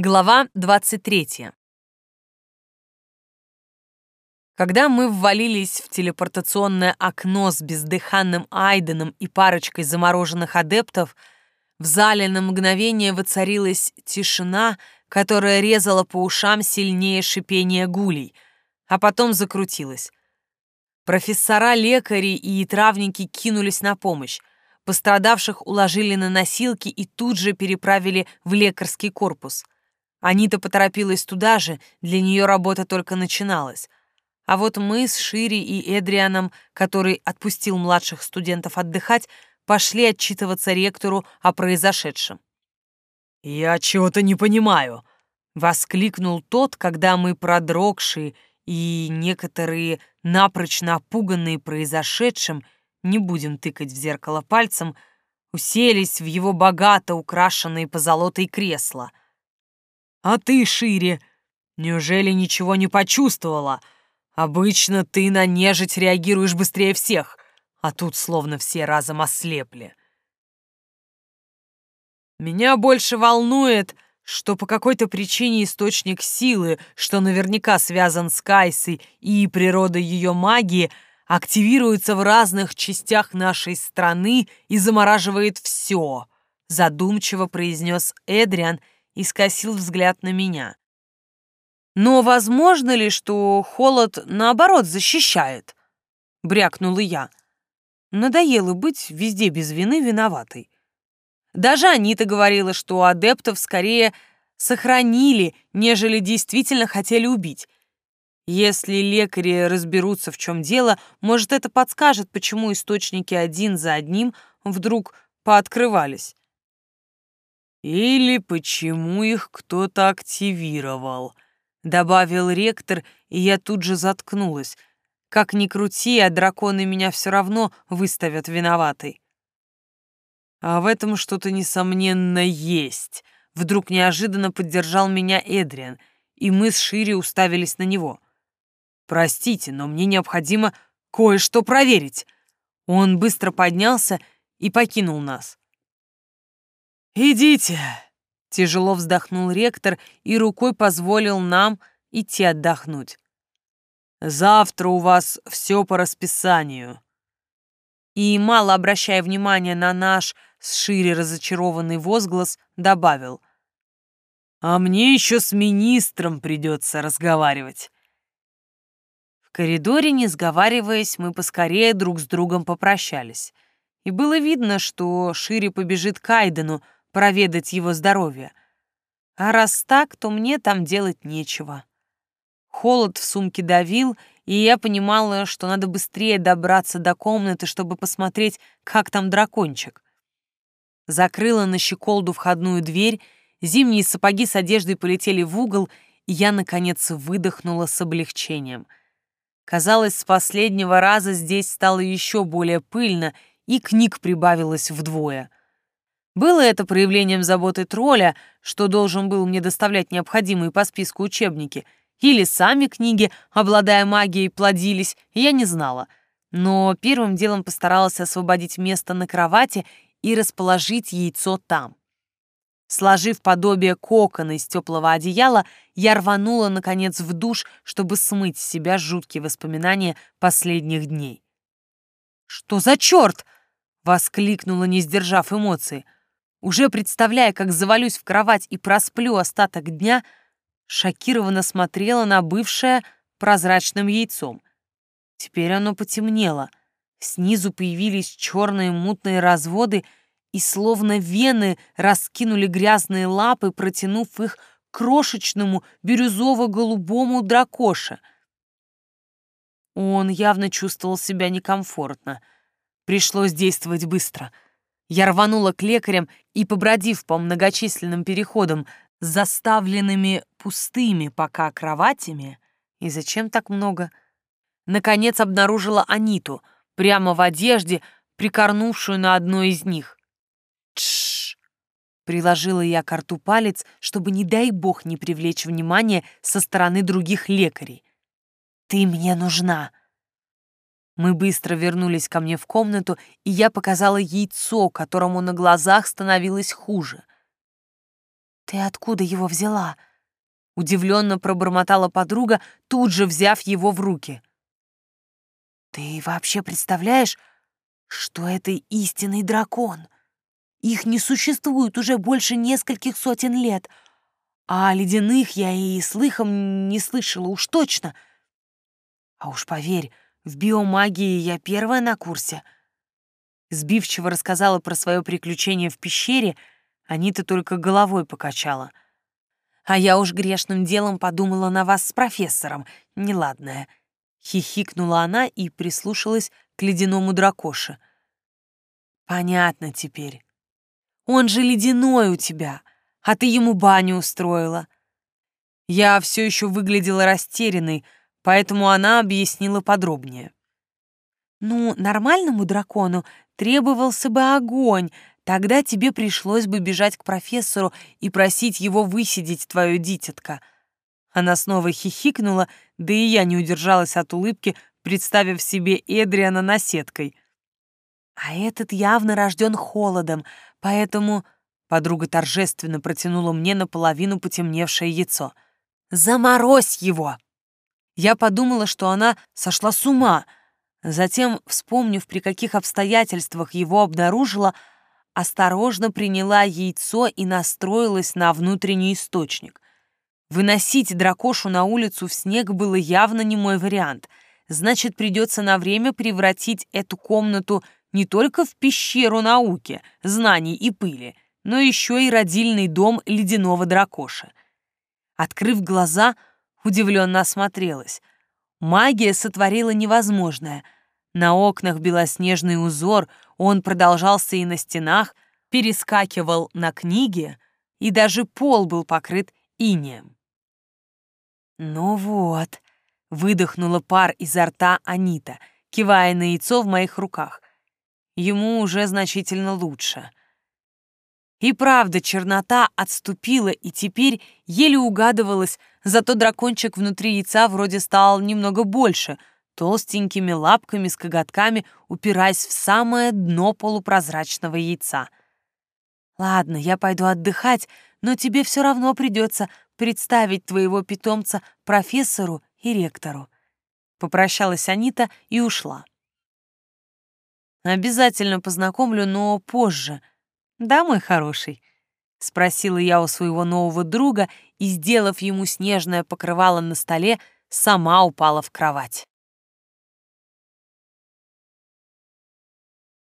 Глава 23. Когда мы ввалились в телепортационное окно с бездыханным Айденом и парочкой замороженных адептов, в зале на мгновение воцарилась тишина, которая резала по ушам сильнее шипения гулей, а потом закрутилась. Профессора, лекари и травники кинулись на помощь. Пострадавших уложили на носилки и тут же переправили в лекарский корпус — Анита поторопилась туда же, для нее работа только начиналась. А вот мы с Шири и Эдрианом, который отпустил младших студентов отдыхать, пошли отчитываться ректору о произошедшем. «Я чего-то не понимаю», — воскликнул тот, когда мы продрогшие и некоторые напрочь напуганные произошедшим, не будем тыкать в зеркало пальцем, уселись в его богато украшенные позолотой кресла — а ты, Шире, неужели ничего не почувствовала? Обычно ты на нежить реагируешь быстрее всех, а тут словно все разом ослепли. Меня больше волнует, что по какой-то причине источник силы, что наверняка связан с Кайсой и природой ее магии, активируется в разных частях нашей страны и замораживает все, задумчиво произнес Эдриан — и скосил взгляд на меня. «Но возможно ли, что холод, наоборот, защищает?» — брякнула я. Надоело быть везде без вины виноватой. Даже Анита говорила, что адептов скорее сохранили, нежели действительно хотели убить. Если лекари разберутся, в чем дело, может, это подскажет, почему источники один за одним вдруг пооткрывались. «Или почему их кто-то активировал», — добавил ректор, и я тут же заткнулась. Как ни крути, а драконы меня все равно выставят виноватой. А в этом что-то, несомненно, есть. Вдруг неожиданно поддержал меня Эдриан, и мы с Шири уставились на него. «Простите, но мне необходимо кое-что проверить». Он быстро поднялся и покинул нас. «Идите!» — тяжело вздохнул ректор и рукой позволил нам идти отдохнуть. «Завтра у вас все по расписанию». И, мало обращая внимания на наш шире разочарованный возглас, добавил. «А мне еще с министром придется разговаривать». В коридоре, не сговариваясь, мы поскорее друг с другом попрощались. И было видно, что Шире побежит к Айдену, проведать его здоровье. А раз так, то мне там делать нечего. Холод в сумке давил, и я понимала, что надо быстрее добраться до комнаты, чтобы посмотреть, как там дракончик. Закрыла на щеколду входную дверь, зимние сапоги с одеждой полетели в угол, и я, наконец, выдохнула с облегчением. Казалось, с последнего раза здесь стало еще более пыльно, и книг прибавилось вдвое — было это проявлением заботы тролля, что должен был мне доставлять необходимые по списку учебники, или сами книги, обладая магией, плодились, я не знала. Но первым делом постаралась освободить место на кровати и расположить яйцо там. Сложив подобие кокона из теплого одеяла, я рванула, наконец, в душ, чтобы смыть с себя жуткие воспоминания последних дней. «Что за черт?» — воскликнула, не сдержав эмоции — уже представляя, как завалюсь в кровать и просплю остаток дня, шокированно смотрела на бывшее прозрачным яйцом. Теперь оно потемнело. Снизу появились черные мутные разводы, и словно вены раскинули грязные лапы, протянув их крошечному бирюзово-голубому дракоше. Он явно чувствовал себя некомфортно. Пришлось действовать быстро — я рванула к лекарям и, побродив по многочисленным переходам, заставленными пустыми пока кроватями, и зачем так много, наконец обнаружила Аниту, прямо в одежде, прикорнувшую на одной из них. Тш! Приложила я к рту палец, чтобы, не дай бог, не привлечь внимание со стороны других лекарей. «Ты мне нужна!» Мы быстро вернулись ко мне в комнату, и я показала яйцо, которому на глазах становилось хуже. «Ты откуда его взяла?» Удивленно пробормотала подруга, тут же взяв его в руки. «Ты вообще представляешь, что это истинный дракон? Их не существует уже больше нескольких сотен лет, а ледяных я и слыхом не слышала уж точно. А уж поверь, в биомагии я первая на курсе». Сбивчиво рассказала про свое приключение в пещере — Анита только головой покачала. А я уж грешным делом подумала на вас с профессором, неладное. Хихикнула она и прислушалась к ледяному дракоше. Понятно теперь. Он же ледяной у тебя, а ты ему баню устроила. Я все еще выглядела растерянной, поэтому она объяснила подробнее. Ну, нормальному дракону требовался бы огонь, Тогда тебе пришлось бы бежать к профессору и просить его высидеть твое дитятко. Она снова хихикнула, да и я не удержалась от улыбки, представив себе Эдриана наседкой. А этот явно рожден холодом, поэтому... Подруга торжественно протянула мне наполовину потемневшее яйцо. «Заморозь его!» Я подумала, что она сошла с ума. Затем, вспомнив, при каких обстоятельствах его обнаружила, осторожно приняла яйцо и настроилась на внутренний источник. Выносить дракошу на улицу в снег было явно не мой вариант. Значит, придется на время превратить эту комнату не только в пещеру науки, знаний и пыли, но еще и родильный дом ледяного дракоша. Открыв глаза, удивленно осмотрелась. Магия сотворила невозможное. На окнах белоснежный узор — он продолжался и на стенах, перескакивал на книги, и даже пол был покрыт инеем. «Ну вот», — выдохнула пар изо рта Анита, кивая на яйцо в моих руках. Ему уже значительно лучше. И правда, чернота отступила, и теперь еле угадывалась, зато дракончик внутри яйца вроде стал немного больше — толстенькими лапками с коготками упираясь в самое дно полупрозрачного яйца. «Ладно, я пойду отдыхать, но тебе все равно придется представить твоего питомца профессору и ректору». Попрощалась Анита и ушла. «Обязательно познакомлю, но позже. Да, мой хороший?» — спросила я у своего нового друга и, сделав ему снежное покрывало на столе, сама упала в кровать.